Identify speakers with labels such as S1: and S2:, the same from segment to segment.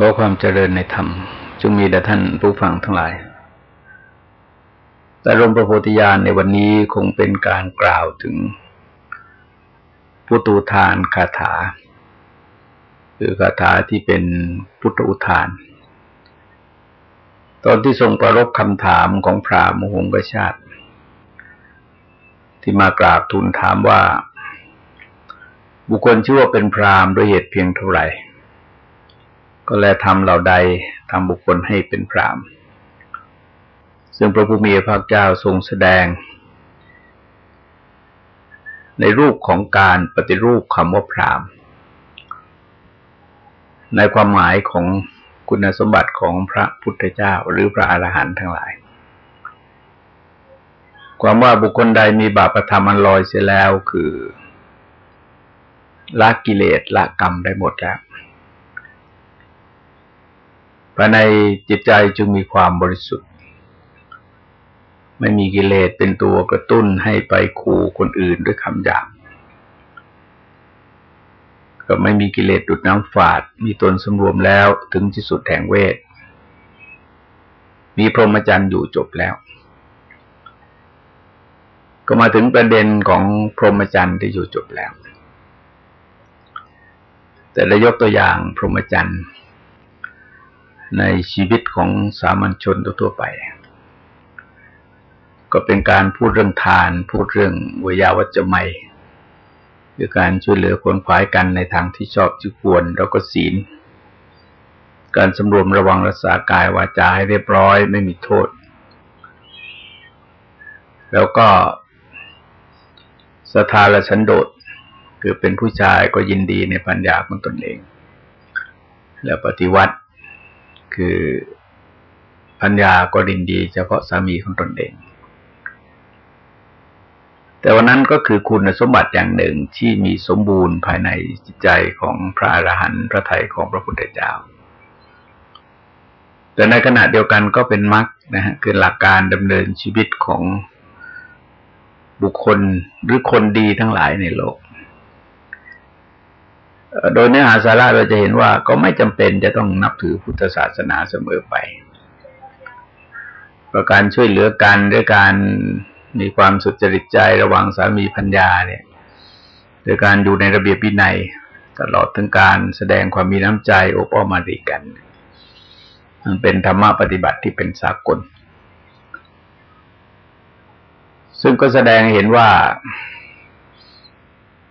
S1: ขอความเจริญในธรรมจงมีแด่ท่านผู้ฟังทั้งหลาย แต่รมประโพธิญาณในวันนี้คงเป็นการกล่าวถึงพุทธุทานคาถา คือคาถาที่เป็นพุทธอุทาน ตอนที่ทรงประรบคำถามของพระมหงกชาติ ที่มากราบทูลถามว่า บุคคลชื่อว่าเป็นพรามด้วยเหตุเพียงเท่าไหร่ ก็แลทำเหล่าใดทำบุคคลให้เป็นพรามซึ่งพระผู้มีพระเจ้าทรงแสดง ในรูปของการปฏิรูปคำว่าพรามในความหมายของคุณสมบัติของพระพุทธเจ้าหรือพระอรหันต์ทั้งหลาย ความว่าบุคคลใดมีบาปธรรมอันลอยเสียแล้วคือละกิเลสละกรรมได้หมดแล้ว ภายในจิตใจจึงมีความบริสุทธิ์ ไม่มีกิเลสเป็นตัวกระตุ้นให้ไปขู่คนอื่นด้วยคำหยาบก็ไม่มีกิเลสดุดน้ำฝาด มีตนสำรวมแล้วถึงที่สุดแห่งเวท มีพรหมจรรย์อยู่จบแล้ว ก็มาถึงประเด็นของพรหมจรรย์ที่อยู่จบแล้ว แต่ละยกตัวอย่างพรหมจรรย์ ในชีวิตของสามัญชนทั่วไป ก็เป็นการพูดเรื่องทาน พูดเรื่องวิยาวัจจะไม่คือการช่วยเหลือคนขวายกันในทางที่ชอบที่ควรแล้วก็ศีล การสำรวมระวังรักษากายวาจาให้เรียบร้อยไม่มีโทษ แล้วก็สทาละชันโดษคือเป็นผู้ชายก็ยินดีในปัญญาของตนเอง แล้วปฏิวัติ คือปัญญาก็ดินดีเฉพาะสามีของตนเอง แต่วันนั้นก็คือคุณสมบัติอย่างหนึ่งที่มีสมบูรณ์ภายในจิตใจของพระอรหันต์พระไทยของพระพุทธเจ้า แต่ในขณะเดียวกันก็เป็นมรรคนะฮะคือหลักการดำเนินชีวิตของบุคคลหรือคนดีทั้งหลายในโลก โดยเนื้อหาสาระเราจะเห็นว่าก็ไม่จำเป็นจะต้องนับถือพุทธศาสนาเสมอไป ประการช่วยเหลือกันด้วยการมีความสุจริตใจระหว่างสามีพัญญาเนี่ยโดยการอยู่ในระเบียบวินัยตลอดถึงการแสดงความมีน้ำใจโอปอมาดีกัน มันเป็นธรรมะปฏิบัติที่เป็นสากล ซึ่งก็แสดงเห็นว่า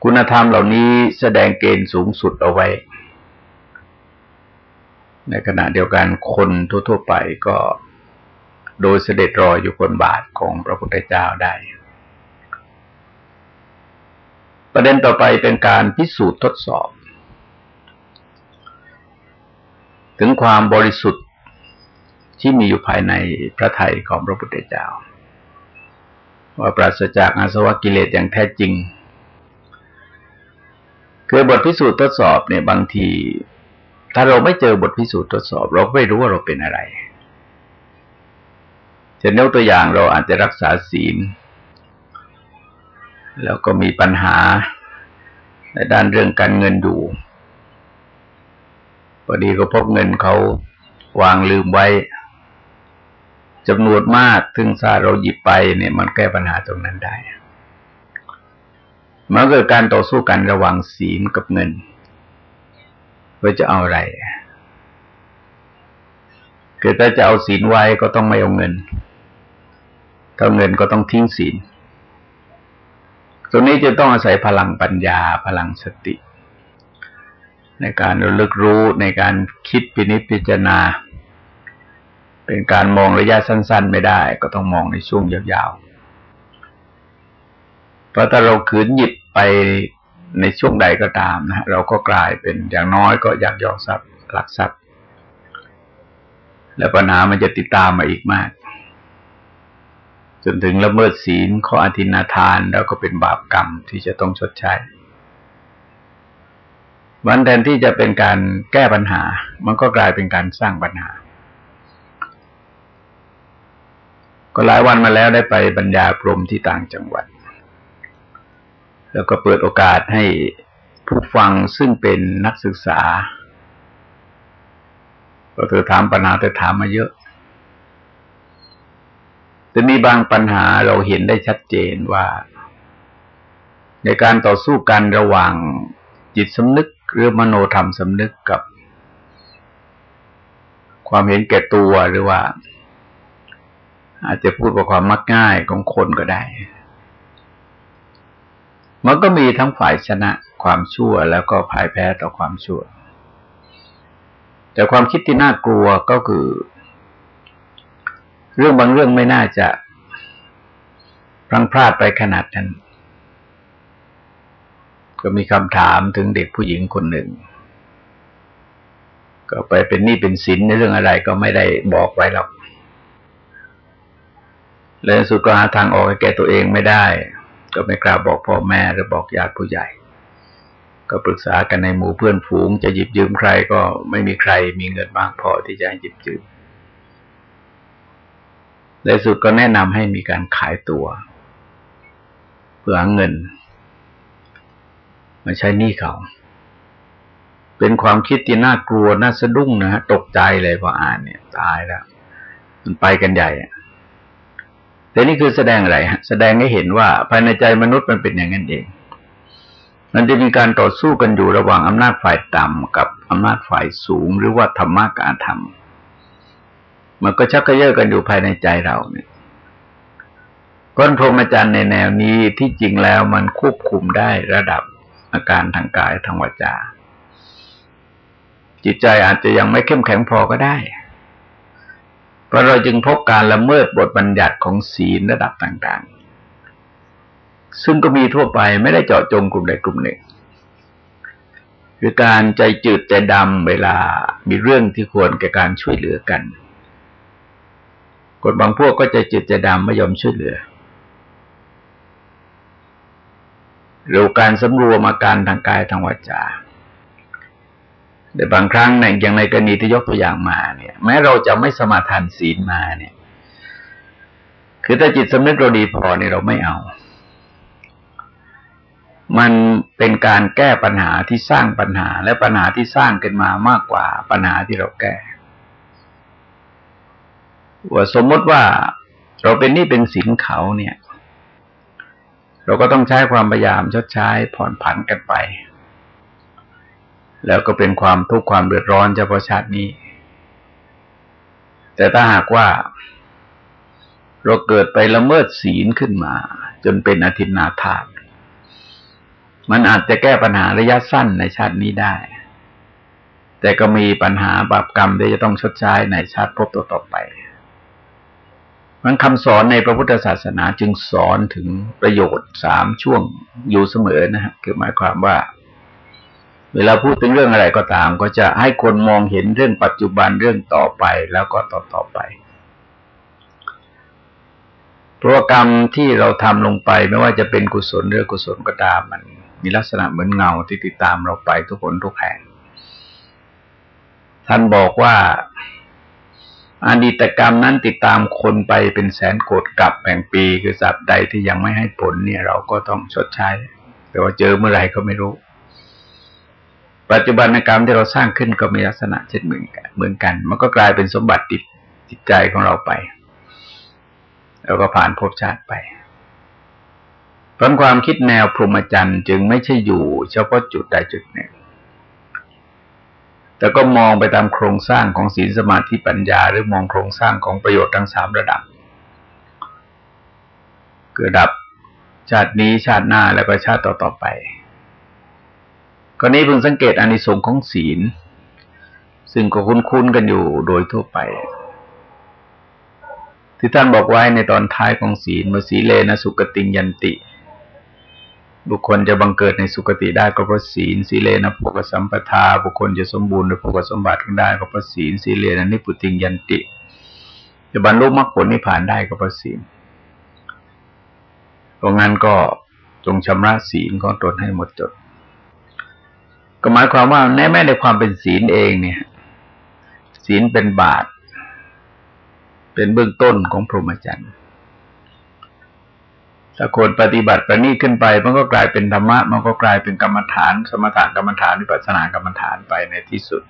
S1: คุณธรรมเหล่านี้แสดงเกณฑ์สูงสุดเอาไว้ ในขณะเดียวกันคนทั่วๆไปก็โดยเสด็จรอยอยู่บนบาทของพระพุทธเจ้าได้ ประเด็นต่อไปเป็นการพิสูจน์ทดสอบ ถึงความบริสุทธิ์ที่มีอยู่ภายในพระไทยของพระพุทธเจ้า ว่าปราศจากอาสวะกิเลสอย่างแท้จริง คือบทพิสูจน์ทดสอบเนี่ยบางที ถ้าเราไม่เจอบทพิสูจน์ทดสอบ เราไม่รู้ว่าเราเป็นอะไรจะยกตัวอย่างเราอาจจะรักษาศีล แล้วก็มีปัญหาในด้านเรื่องการเงินอยู่พอดีก็พบเงินเขาวางลืมไว้จำนวนมากถึงถ้าเราหยิบไปเนี่ยมันแก้ปัญหาตรงนั้นได้ มันเกิดการต่อสู้กันระหว่างศีลกับเงินว่าจะเอาอะไรเกิดถ้าจะเอาศีลไว้ก็ต้องไม่เอาเงินถ้าเงินก็ต้องทิ้งศีลตรงนี้จะต้องอาศัยพลังปัญญาพลังสติ ในการระลึกรู้ในการคิดปินิจพิจารณา เป็นการมองระยะสั้น ๆ ไม่ได้ ก็ต้องมองในช่วงยาวๆ ราะถ้าเราขืนหยิบไปในช่วงใดก็ตามนะเราก็กลายเป็นอย่างน้อยก็อยากยอกทรัพย์หลักทรัพย์ และปัญหามันจะติดตามมาอีกมาก จนถึงละเมิดศีลข้ออธินาทานแล้วก็เป็นบาปกรรมที่จะต้องชดใช้วันแทนที่จะเป็นการแก้ปัญหา มันก็กลายเป็นการสร้างปัญหา ก็หลายวันมาแล้วได้ไปบรรยาพรมที่ต่างจังหวัด แล้วก็เปิดโอกาสให้ผู้ฟังซึ่งเป็นนักศึกษาก็เธอถามปัญหาเธอถามมาเยอะแต่มีบางปัญหาเราเห็นได้ชัดเจนว่า ในการต่อสู้กันระหว่างจิตสำนึกหรือมโนธรรมสำนึกกับ ความเห็นแก่ตัวหรือว่า อาจจะพูดว่าความมักง่ายของคนก็ได้ มันก็มีทั้งฝ่ายชนะความชั่วแล้วก็พ่ายแพ้ต่อความชั่ว แต่ความคิดที่น่ากลัวก็คือ เรื่องบางเรื่องไม่น่าจะพลังพลาดไปขนาดนั้น ก็มีคำถามถึงเด็กผู้หญิงคนหนึ่ง ก็ไปเป็นหนี้เป็นสินในเรื่องอะไรก็ไม่ได้บอกไว้หรอกเลยสุดก็หาทางออกให้แก่ตัวเองไม่ได้ ก็ไม่กล้าบอกพ่อแม่หรือบอกญาติผู้ใหญ่ ก็ปรึกษากันในหมู่เพื่อนฝูง จะหยิบยืมใครก็ไม่มีใครมีเงินมากพอที่จะให้หยิบยืมในสุดก็แนะนำให้มีการขายตัว เพื่อเงินมาใช้หนี้เขาเป็นความคิดที่น่ากลัวน่าสะดุ้งนะฮะตกใจเลยพออ่านเนี่ย ตายแล้ว มันไปกันใหญ่ แต่นี่คือแสดงอะไรแสดงให้เห็นว่าภายในใจมนุษย์มันเป็นอย่างนั้นเอง มันจะมีการต่อสู้กันอยู่ระหว่างอำนาจฝ่ายต่ำกับอำนาจฝ่ายสูง หรือว่าธรรมะการธรรม มันก็ชักกระเยาะกันอยู่ภายในใจเราเนี่ยก้นพรหมจรรย์ในแนวนี้ที่จริงแล้วมันควบคุมได้ระดับอาการทางกายทางวาจา จิตใจอาจจะยังไม่เข้มแข็งพอก็ได้ เพราะเราจึงพบการละเมิดบทบัญญัติของศีลระดับต่างๆ ซึ่งก็มีทั่วไปไม่ได้เจาะจงกลุ่มใดกลุ่มหนึ่งคือการใจจืดใจดำเวลามีเรื่องที่ควรแก่การช่วยเหลือกันคนบางพวกก็จะจิตจดำไม่ยอมช่วยเหลือหรือการสำรวมอาการทางกายทางวาจา แต่บางครั้งในอย่างในกรณีที่ยกตัวอย่างมาเนี่ย แม้เราจะไม่สมาทานศีลมาเนี่ย คือถ้าจิตสำนึกเราดีพอเนี่ยเราไม่เอา มันเป็นการแก้ปัญหาที่สร้างปัญหา และปัญหาที่สร้างขึ้นมามากกว่าปัญหาที่เราแก้ว่าสมมติว่าเราเป็นนี่เป็นสินเขาเนี่ย เราก็ต้องใช้ความพยายามชดใช้ผ่อนผันกันไป แล้วก็เป็นความทุกข์ความเดือดร้อนเฉพาะชาตินี้ แต่ถ้าหากว่าเราเกิดไปละเมิดศีลขึ้นมา จนเป็นอธินาทาน มันอาจจะแก้ปัญหาระยะสั้นในชาตินี้ได้ แต่ก็มีปัญหาบาปกรรมที่จะต้องชดใช้ในชาติพบต่อไปมันคำสอนในพระพุทธศาสนาจึงสอนถึงประโยชน์สามช่วงอยู่เสมอนะฮะคือหมายความว่า เวลาพูดถึงเรื่องอะไรก็ตาม ก็จะให้คนมองเห็นเรื่องปัจจุบันเรื่องต่อไปแล้วก็ต่อต่อไปเพราะกรรมที่เราทำลงไปไม่ว่าจะเป็นกุศลหรือกุศลก็ตามมัน มีลักษณะเหมือนเงาที่ติดตามเราไปทุกคนทุกแห่ง ท่านบอกว่าอดีตกรรมนั้นติดตามคนไปเป็นแสนโกดกับแห่งปีคือสัตว์ใดที่ยังไม่ให้ผลเนี่ย เราก็ต้องชดใช้ แต่ว่าเจอเมื่อไหร่ก็ไม่รู้ ปัจจุบันกรรมที่เราสร้างขึ้นก็มีลักษณะเช่นเหมือนกันเหมือนกัน มันก็กลายเป็นสมบัติติดจิตใจของเราไป แล้วก็ผ่านภพชาติไปเพราะความคิดแนวพรหมจรรย์จึงไม่ใช่อยู่เฉพาะจุดใดจุดหนึ่ง แต่ก็มองไปตามโครงสร้างของศีลสมาธิปัญญา หรือมองโครงสร้างของประโยชน์ทั้งสามระดับเกิดดับชาตินี้ชาติหน้าแล้วก็ชาติต่อๆไป กรณีเพิ่งสังเกตอานิสงส์ของศีล ซึ่งก็คุ้นๆกันอยู่โดยทั่วไป ที่ท่านบอกไว้ในตอนท้ายของศีลมสีเลนะสุกติงยันติ บุคคลจะบังเกิดในสุคติได้ก็เพราะศีลสีเลนะโภกสัมปทา บุคคลจะสมบูรณ์ด้วยโภกสมบัติได้ก็เพราะศีลสีเลนะนิพุติงยันติ จะบรรลุมรรคผลนิพพานได้ก็เพราะศีลเพราะงั้นก็จงชำระศีลของตนให้หมดจด ก็หมายความว่าแน่แม้ในความเป็นศีลเองเนี่ย ศีลเป็นบาตเป็นเบื้องต้นของพรหมจรรย์ถ้าคนปฏิบัติประนีขึ้นไป มันก็กลายเป็นธรรมะ มันก็กลายเป็นกรรมฐาน สมถะกรรมฐานวิปัสสนากรรมฐานไปในที่สุด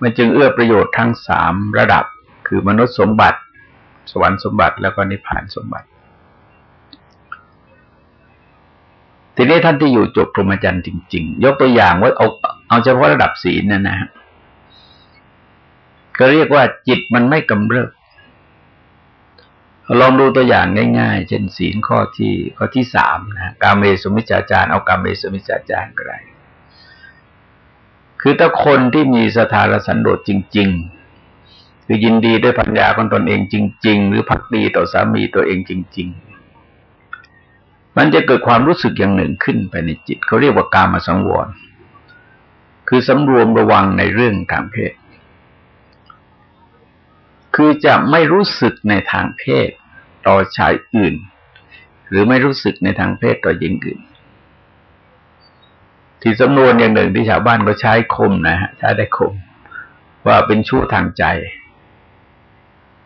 S1: มันจึงเอื้อประโยชน์ทั้งสามระดับ คือมนุษย์สมบัติ สวรรค์สมบัติแล้วก็นิพพานสมบัติ ทีนี้ท่านที่อยู่จบพรหมจรรย์จริง ๆ ยกตัวอย่างว่าเอาเอาเฉพาะระดับศีลนะนะก็เรียกว่าจิตมันไม่กำเริบลองดูตัวอย่างง่าย ๆ เช่นศีลข้อที่ข้อที่สามนะกาเมสุมิจฉาจารเอากาเมสุมิจฉาจารก็ได้คือถ้าคนที่มีสถานสันโดษจริง ๆ คือยินดีด้วยปัญญาของตนเองจริง ๆ หรือพักดีต่อสามีตัวเองจริง ๆ มันจะเกิดความรู้สึกอย่างหนึ่งขึ้นไปในจิตเขาเรียกว่ากามาสังวร คือสำรวมระวังในเรื่องทางเพศ คือจะไม่รู้สึกในทางเพศต่อชายอื่น หรือไม่รู้สึกในทางเพศต่อหญิงอื่น ที่สำนวนอย่างหนึ่งที่ชาวบ้านก็ใช้คมนะฮะใช้ได้คม ว่าเป็นชู้ทางใจ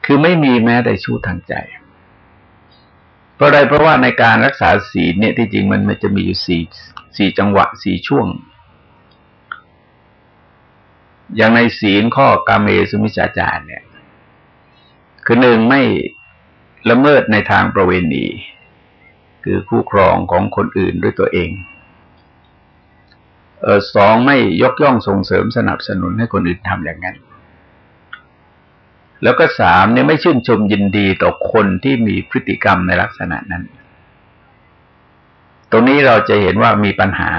S1: คือไม่มีแม้แต่ชู้ทางใจ เพราะอะไรเพราะว่าในการรักษาศีลเนี่ยที่จริงมันมันจะมีอยู่สี่สี่จังหวะสี่ช่วง อย่างในศีลข้อกาเมสุมิชาจารเนี่ย คือหนึ่งไม่ละเมิดในทางประเวณี คือคู่ครองของคนอื่นด้วยตัวเองเออสองไม่ยกย่องส่งเสริมสนับสนุนให้คนอื่นทำอย่างนั้น แล้วก็สามเนี่ยไม่ชื่นชมยินดีต่อคนที่มีพฤติกรรมในลักษณะนั้น ตรงนี้เราจะเห็นว่ามีปัญหา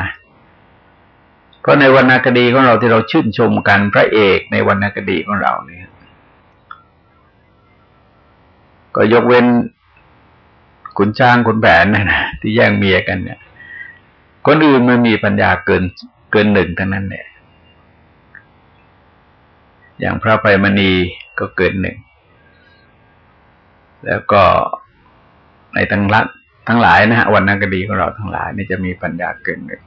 S1: เพราะในวรรณคดีของเราที่เราชื่นชมกันพระเอกในวรรณคดีของเราเนี่ย ก็ยกเว้นขุนช้างขุนแผนนะนะที่แย่งเมียกันเนี่ย คนอื่นมันมีปัญญาเกินเกินหนึ่งทั้งนั้นเนี่ย อย่างพระไพมณีก็เกินหนึ่ง แล้วก็ในทั้งรัฐทั้งหลายนะฮะวันนักดีของเราทั้งหลายนี่จะมีปัญญาเกินหนึ่ง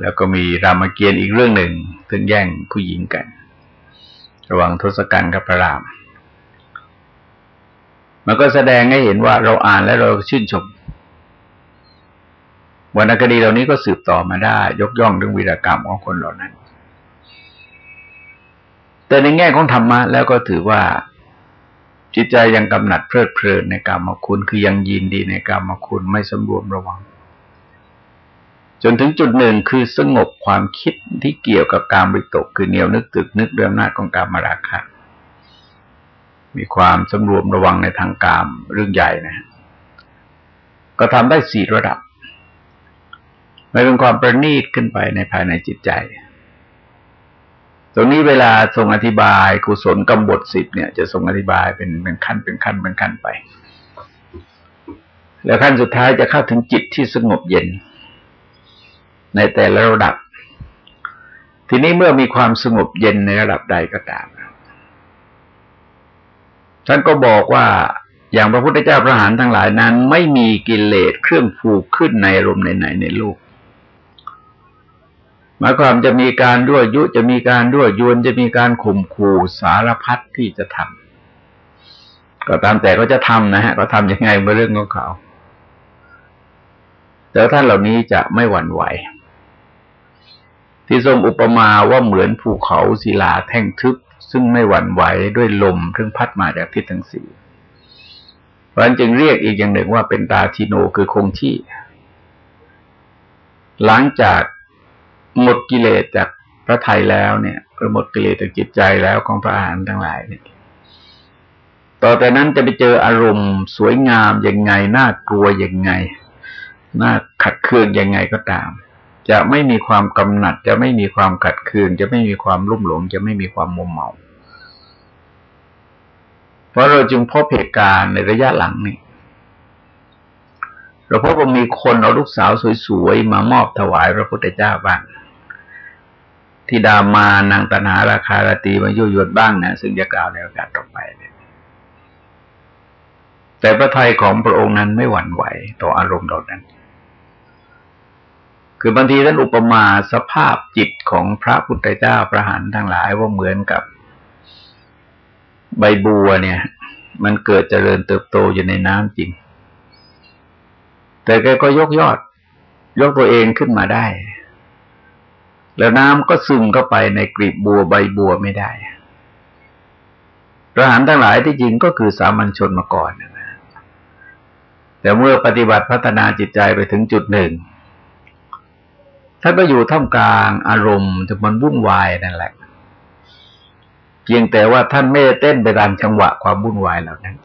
S1: แล้วก็มีรามเกียรติอีกเรื่องหนึ่งถึงแย่งผู้หญิงกัน ระหว่างทศกัณฐ์กับพระราม มันก็แสดงให้เห็นว่าเราอ่านแล้วเราชื่นชมวรรณคดีเหล่านี้ก็สืบต่อมาได้ ยกย่องเรื่องวีรกรรมของคนเหล่านั้น แต่ในแง่ของธรรมะแล้วก็ถือว่าจิตใจยังกำหนัดเพลิดเพลินในกรรมคุณคือยังยินดีในกรรมคุณไม่สมรวมระวัง จนถึงจุดหนึ่งคือสงบความคิดที่เกี่ยวกับการบริตกคือเหนียวนึกตึกนึกเรื่องหน้าของการมาราคะมีความสมรวมระวังในทางกามเรื่องใหญ่นะ ก็ทำได้สี่ระดับ ไมันเป็นความประณีตขึ้นไปในภายในจิตใจ รงนี้เวลาทรงอธิบายกุศลกรรมบทสิบเนี่ย จะทรงอธิบายเป็นเป็นขั้นเป็นขั้นเป็นขั้นไป แล้วขั้นสุดท้ายจะเข้าถึงจิตที่สงบเย็น ในแต่ละระดับ ทีนี้เมื่อมีความสงบเย็นในระดับใดก็ตามท่านก็บอกว่าอย่างพระพุทธเจ้าพระหานทั้งหลายนั้น ไม่มีกิเลสเครื่องผูกขึ้นในอารมณ์ไหนในโลก หมายความจะมีการด้วยยุจะมีการด้วยยวนจะมีการข่มขู่สารพัดที่จะทำก็ตามแต่ก็จะทำนะฮะก็ทำยังไงเมื่อเรื่องของเขาแต่ท่านเหล่านี้จะไม่หวั่นไหว ที่ทรงอุปมาว่าเหมือนภูเขาศิลาแท่งทึบ ซึ่งไม่หวั่นไหวด้วยลมซึ่งพัดมาจากทิศทั้งสี่เพราะนั้นจึงเรียกอีกอย่างหนึ่งว่าเป็นตาชิโนคือคงที่ หลังจาก หมดกิเลสจากพระไทยแล้วเนี่ยหมดกิเลสจากจิตใจแล้วของพระอรหันต์ทั้งหลายเนี่ยต่อแต่นั้นจะไปเจออารมณ์สวยงามยังไงน่ากลัวยังไงน่าขัดเคืองยังไงก็ตาม จะไม่มีความกำหนัด จะไม่มีความขัดเคืองจะไม่มีความรุ่มหลง จะไม่มีความมัวเมา เพราะเราจึงพบเหตุการณ์ในระยะหลังนี่เราพบว่ามีคนเอาลูกสาวสวยๆมามอบถวายพระพุทธเจ้าบ้าง ทิดามานางตนาราคาราตีมายุยวนบ้างนะซึ่งจะกล่าวในโอกาสต่อไปเนี่ยแต่พระทัยของพระองค์นั้นไม่หวั่นไหวต่ออารมณ์เหล่านั้น คือบางทีท่านอุปมาสภาพจิตของพระพุทธเจ้าพระหันทั้งหลายว่าเหมือนกับ ใบบัวเนี่ย มันเกิดเจริญเติบโตอยู่ในน้ำจริง แต่แกก็ยกยอด ยกตัวเองขึ้นมาได้ แล้วน้ำก็ซึมเข้าไปในกลีบบัวใบบัวไม่ได้พรหานทั้งหลายที่จริงก็คือสามัญชนมาก่อนนะแต่เมื่อปฏิบัติพัฒนาจิตใจไปถึงจุดหนึ่งท่านก็อยู่ท่ามกลางอารมณ์ที่มันวุ่นวายนั่นแหละ เพียงแต่ว่าท่านไม่ได้เต้นไปตามจังหวะความวุ่นวายเหล่านั้น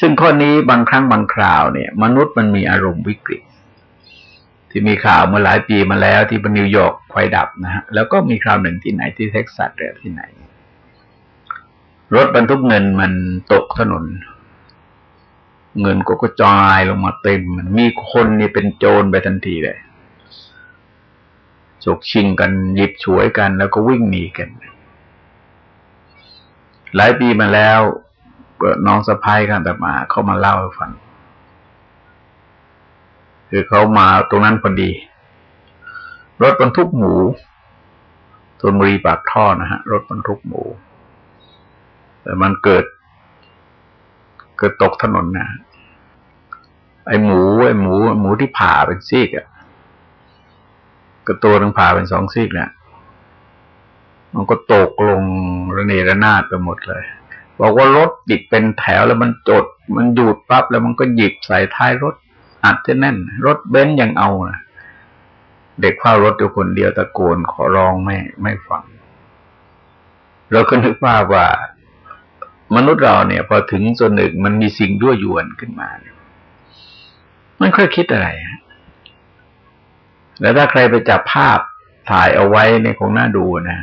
S1: ซึ่งข้อนี้บางครั้งบางคราวเนี่ย มนุษย์มันมีอารมณ์วิกฤต ที่มีข่าวเมื่อหลายปีมาแล้วที่นิวยอร์กไฟดับนะฮะแล้วก็มีคราวหนึ่งที่ไหนที่เท็กซัสหรือที่ไหน รถบรรทุกเงินมันตกถนน เงินก็กระจายลงมาเต็ม มันมีคนนี่เป็นโจรไปทันทีเลยฉกชิงกันหยิบฉวยกัน แล้วก็วิ่งหนีกัน หลายปีมาแล้วน้องสะพ้ายกันแต่มา เขามาเล่าให้ฟัง คือเขามาตรงนั้นพอดี รถบรรทุกหมูตนบุรีปากท่อนะฮะ รถบรรทุกหมู แต่มันเกิด เกิดตกถนนนะไอหมูไอหมู หมูที่ผ่าเป็นซีกอะก็ตัวนึงผ่าเป็นสองซีกเนี่ยมันก็ตกลงระเนระนาดไปหมดเลย บอกว่ารถติดเป็นแถวแล้วมันจด มันหยุดปั๊บแล้วมันก็หยิบใส่ท้ายรถ อัดจะแน่น รถเบนซ์ยังเอานะเด็กเฝ้ารถอยู่คนเดียวตะโกนขอร้องไม่ไม่ฟัง เราก็นึกว่าว่า มนุษย์เราเนี่ย พอถึงส่วนหนึ่งมันมีสิ่งด้วยยวนขึ้นมา มันค่อยคิดอะไร แล้วถ้าใครไปจับภาพถ่ายเอาไว้ในคงน่าดูนะ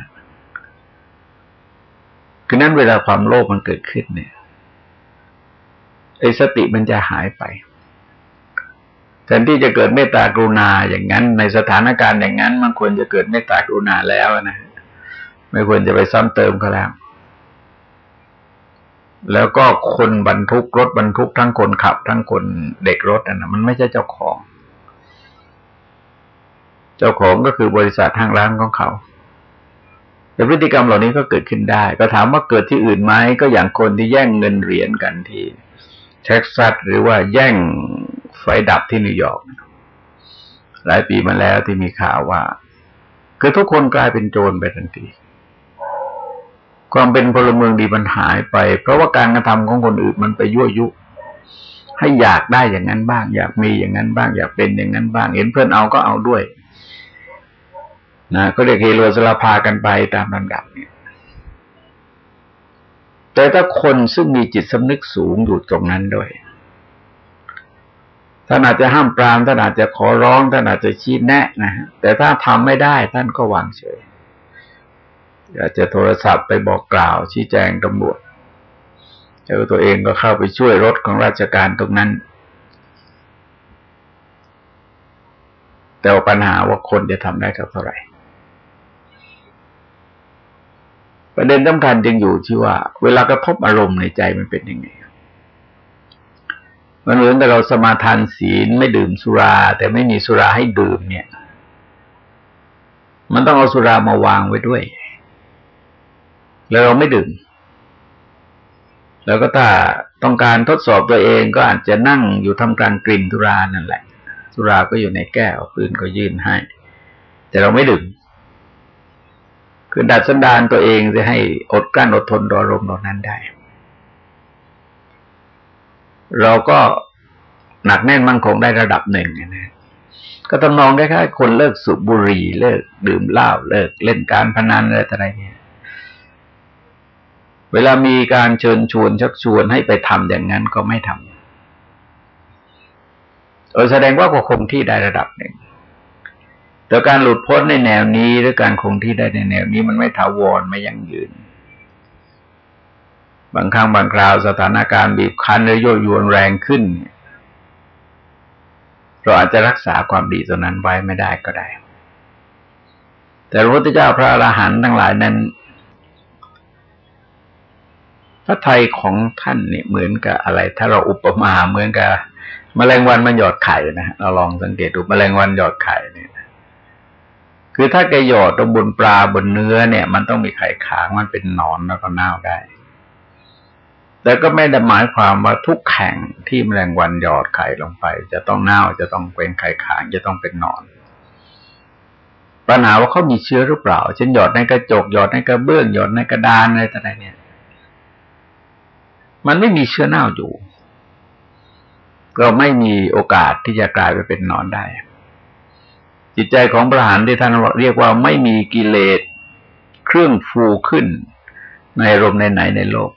S1: คือนั้นเวลาความโลภมันเกิดขึ้นเนี่ยไอ้สติมันจะหายไป แทนที่จะเกิดเมตตากรุณาอย่างนั้น ในสถานการณ์อย่างนั้น มันควรจะเกิดเมตตากรุณาแล้วนะไม่ควรจะไปซ้ำเติมเขาแล้ว แล้วก็คนบรรทุกรถบรรทุกทั้งคนขับ ทั้งคนเด็กรถนะมันไม่ใช่เจ้าของ เจ้าของก็คือบริษัททางร้านของเขาแต่พฤติกรรมเหล่านี้ก็เกิดขึ้นได้ ก็ถามว่าเกิดที่อื่นไหมก็อย่างคนที่แย่งเงินเหรียญกันที่เท็กซัสหรือว่าแย่ง ไฟดับที่นิวยอร์กหลายปีมาแล้วที่มีข่าวว่า คือทุกคนกลายเป็นโจรไปทันที ความเป็นพลเมืองดีมันหายไป เพราะว่าการกระทำของคนอื่นมันไปยั่วยุ ให้อยากได้อย่างนั้นบ้าง อยากมีอย่างนั้นบ้าง อยากเป็นอย่างนั้นบ้าง เห็นเพื่อนเอาก็เอาด้วย นะก็เรียกเฮโรสลาพากันไปตามลำดับเนี่ยแต่ถ้าคนซึ่งมีจิตสำนึกสูงอยู่ตรงนั้นด้วย ท่านอาจจะห้ามปรามท่านอาจจะขอร้องท่านอาจจะชี้แนะนะแต่ถ้าทำไม่ได้ท่านก็วางเฉยอยากจะโทรศัพท์ไปบอกกล่าว ชี้แจงตำรวจแล้วตัวเองก็เข้าไปช่วยรถของราชการตรงนั้น แต่ปัญหาว่าคนจะทำได้เท่าไหร่ ประเด็นสำคัญจึงอยู่ที่ว่า เวลากระทบอารมณ์ในใจมันเป็นยังไง มันเหมือนแต่เราสมาทานศีลไม่ดื่มสุรา แต่ไม่มีสุราให้ดื่มเนี่ย มันต้องเอาสุรามาวางไว้ด้วย แล้วเราไม่ดื่ม แล้วก็ถ้าต้องการทดสอบตัวเองก็อาจจะนั่งอยู่ทำกางกลิ่นสุรานั่นแหละ สุราก็อยู่ในแก้วปืนก็ยื่นให้ แต่เราไม่ดื่มคือดัดสันดานตัวเองจะให้อดกลั้นอดทนรอลมตรงนั้นได้ เราก็หนักแน่นมั่นคงได้ระดับหนึ่งนะก็ต้องนองคล้ายๆคนเลิกสูบบุหรี่เลิกดื่มเหล้าเลิกเล่นการพนันอะไรต่ออะไรเนี่ย เวลามีการเชิญชวนชักชวนให้ไปทำอย่างนั้นก็ไม่ทำโดยแสดงว่าก็คงที่ได้ระดับหนึ่ง แต่การหลุดพ้นในแนวนี้หรือการคงที่ได้ในแนวนี้มันไม่ถาวรไม่ยั่งยืน บางครั้งบางคราวสถานการณ์บีบคั้นหรือโยยวนแรงขึ้น เราอาจจะรักษาความดีตัวนั้นไว้ไม่ได้ก็ได้ แต่พระพุทธเจ้าพระอรหันต์ทั้งหลายนั้น พระไทยของท่านเนี่ยเหมือนกับอะไร ถ้าเราอุปมาเหมือนกับมแมลงวันมันหยอดไข่นะเราลองสังเกตดูมแมลงวันหยอดไข่เนี่ยคือถ้าแกหยอดตรงบนปลาบนเนื้อเนี่ย มันต้องมีไข่ขางมันเป็นหนอนแล้วก็เน่าได้ แต่ก็ไม่ได้หมายความว่าทุกแข่งที่แมลงวันหยอดไข่ลงไป จะต้องเน่าจะต้องเป็นไข่ขางจะต้องเป็นหนอนปัญหาว่าเขามีเชื้อหรือเปล่า เช่นหยอดในกระจกหยอดในกระเบื้องหยอดในกระดานอะไรต่างๆเนี่ย มันไม่มีเชื้อเน่าอยู่ ก็ไม่มีโอกาสที่จะกลายไปเป็นนอนได้ จิตใจของพระหานที่ท่านเรียกว่าไม่มีกิเลสเครื่องฟูขึ้นในรมในไหนในโลก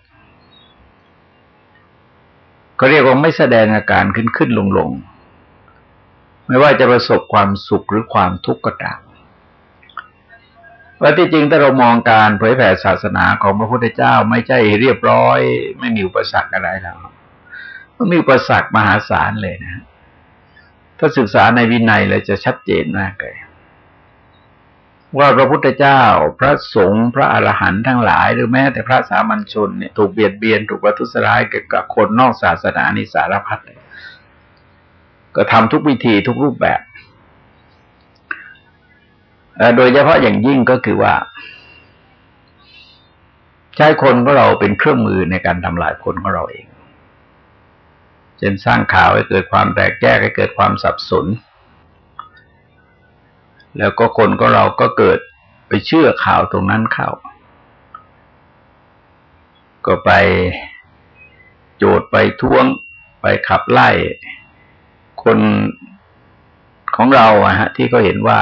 S1: ก็เรียกว่าไม่แสดงอาการขึ้นขึ้นลงลงไม่ว่าจะประสบความสุขหรือความทุกข์ก็ตามว่าที่จริงถ้าเรามองการเผยแผ่ศาสนาของพระพุทธเจ้าไม่ใช่เรียบร้อย ไม่มีอุปสรรคอะไรแล้วมันมีอุปสรรคมหาศาลเลยนะ ถ้าศึกษาในวินัยเลยจะชัดเจนมากเลย ว่าพระพุทธเจ้า พระสงฆ์พระอรหันต์ทั้งหลาย หรือแม้แต่พระสามัญชนเนี่ยถูกเบียดเบียนถูกประทุษร้ายเกี่ยวกับคนนอกศาสนานิสารพัดก็ทำทุกวิธีทุกรูปแบบโดยเฉพาะอย่างยิ่งก็คือว่า ใช้คนของเราเป็นเครื่องมือในการทำลายคนของเราเองเช่นสร้างข่าวให้เกิดความแตกแยกให้เกิดความสับสน แล้วก็คนก็เราก็เกิดไปเชื่อข่าวตรงนั้นเข้า ก็ไปโจดไปท้วงไปขับไล่ คนของเราอะฮะ ที่ก็เห็นว่า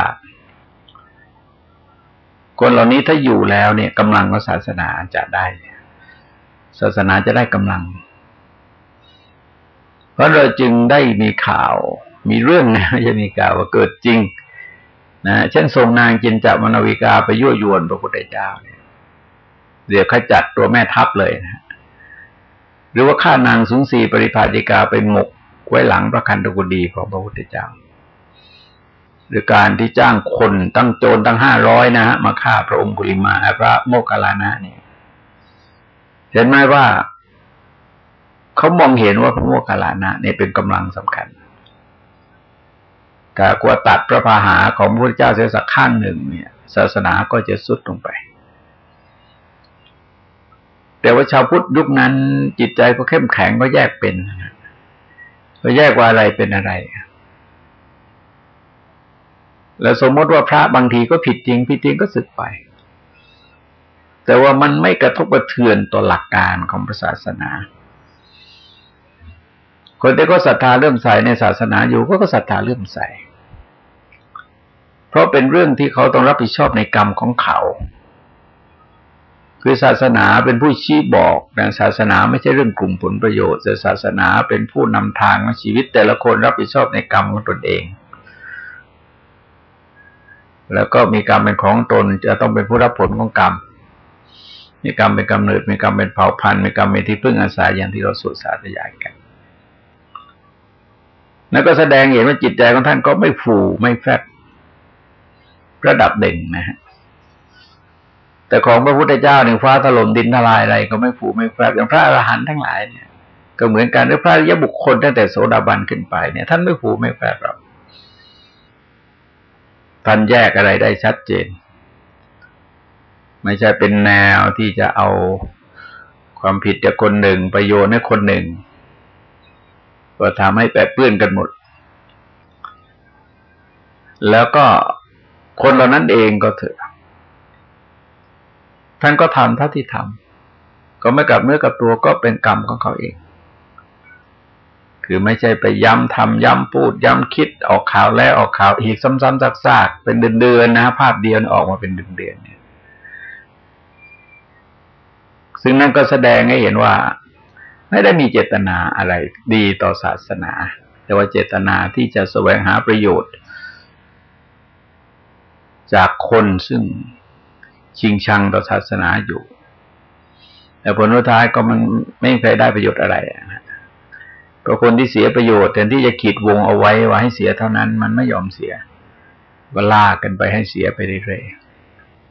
S1: คนเหล่านี้ถ้าอยู่แล้วเนี่ยกำลังของศาสนาจะได้ ศาสนาจะได้กำลัง เพราะเราจึงได้มีข่าว มีเรื่องนะจะมีข่าวว่าเกิดจริง นะเช่นทรงนางจินจัมนาวิกาไปยั่วยวนพระพุทธเจ้าเนี่ยเดี๋ยวขจัดตัวแม่ทัพเลยนะหรือว่าฆ่านางสุนทรีปริพาติกาไปหมกไว้หลังพระคันตกุดีของพระพุทธเจ้า หรือการที่จ้างคนตั้งโจรตั้งห้าร้อยนะฮะมาฆ่าพระองคุลิมาพระโมคคัลลานะเนี่ยเห็นไหมว่าเขามองเห็นว่าพระโมคคัลลานะเนี่ยเป็นกำลังสำคัญ กลัวตัดพระพาหาของพระพุทธเจ้าเสียสักข้างหนึ่งเนี่ย ศาสนาก็จะสุดลงไป แต่ว่าชาวพุทธยุคนั้นจิตใจก็เข้มแข็งก็แยกเป็นก็แยกว่าอะไรเป็นอะไร แล้วสมมติว่าพระบางทีก็ผิดจริงผิดจริงก็สึกไป แต่ว่ามันไม่กระทบกระเทือนต่อหลักการของศาสนาคนที่ก็ศรัทธาเริ่มใสในศาสนาอยู่ก็ก็ศรัทธาเริ่มใส ราะเป็นเรื่องที่เขาต้องรับผิดชอบในกรรมของเขา คือศาสนาเป็นผู้ชี้บอกนะศาสนาไม่ใช่เรื่องกลุ่มผลประโยชน์แต่ศาสนาเป็นผู้นำทางชีวิต แต่ละคนรับผิดชอบในกรรมของตนเอง แล้วก็มีกรรมเป็นของตนจะต้องเป็นผู้รับผลของกรรมมีกรรมเป็นกำเนิดมีกรรมเป็นเผ่าพันธุ์มีกรรมเป็นที่พึ่งอาศัยอย่างที่เราสวดสาธยายกันนั่นก็แสดงเห็นว่าจิตใจของท่านก็ไม่ฟูไม่แฟบ ระดับเด่นนะฮะแต่ของพระพุทธเจ้าหนึ่งฟ้าถล่มดินทลายอะไรก็ไม่ฟูไม่แฟบอย่างพระอรหันต์ทั้งหลายเนี่ยก็เหมือนกันหรือพระยบุคคลตั้งแต่โสดาบันขึ้นไปเนี่ย ท่านไม่ฟูไม่แฟบหรอกท่านแยกอะไรได้ชัดเจน ไม่ใช่เป็นแนวที่จะเอาความผิดจากคนหนึ่งประโยชน์ให้คนหนึ่ง ก็ทำให้แปดเปื้อนกันหมด แล้วก็ คนเหล่านั้นเองก็เถอะ ท่านก็ทำเท่าที่ทำก็ไม่กลับเมื่อกับตัวก็เป็นกรรมของเขาเอง คือไม่ใช่ไปย้ำทำย้ำพูด ย้ำคิดออกข่าวแล้วออกข่าวอีกซ้ำๆซากๆเป็นเดือนๆนะภาพเดียวออกมาเป็นเดือนๆเนี่ยซึ่งนั่นก็แสดงให้เห็นว่า ไม่ได้มีเจตนาอะไรดีต่อศาสนา แต่ว่าเจตนาที่จะแสวงหาประโยชน์ จากคนซึ่งชิงชังต่อศาสนาอยู่ แต่ผลสุดท้ายก็มันไม่เคยได้ประโยชน์อะไรนะเพราะคนที่เสียประโยชน์แทนที่จะขีดวงเอาไว้ว่าให้เสียเท่านั้นมันไม่ยอมเสียก็ลากกันไปให้เสียไปเรื่อย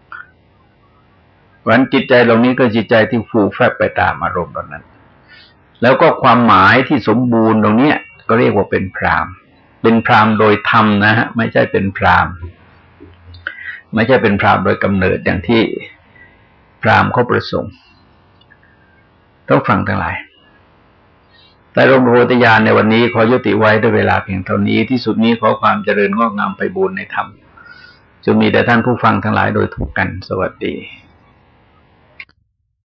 S1: ๆวันจิตใจเหล่านี้ก็จิตใจที่ฟูแฟบไปตามอารมณ์ตอนนั้น แล้วก็ความหมายที่สมบูรณ์ตรงเนี้ย ก็เรียกว่าเป็นพรามเป็นพรามโดยธรรมนะฮะไม่ใช่เป็นพราม ไม่ใช่เป็นพรามโดยกำเนิดอย่างที่พรามเขาประสงค์ ต้องฟังทั้งหลาย แต่หลวงพ่อติยานในวันนี้ขอยุติไว้ด้วยเวลาเพียงเท่านี้ที่สุดนี้ขอความเจริญงอกงามไปบูรณนธรรมจะมีแต่ท่านผู้ฟังทั้งหลายโดยทุกกัน สวัสดี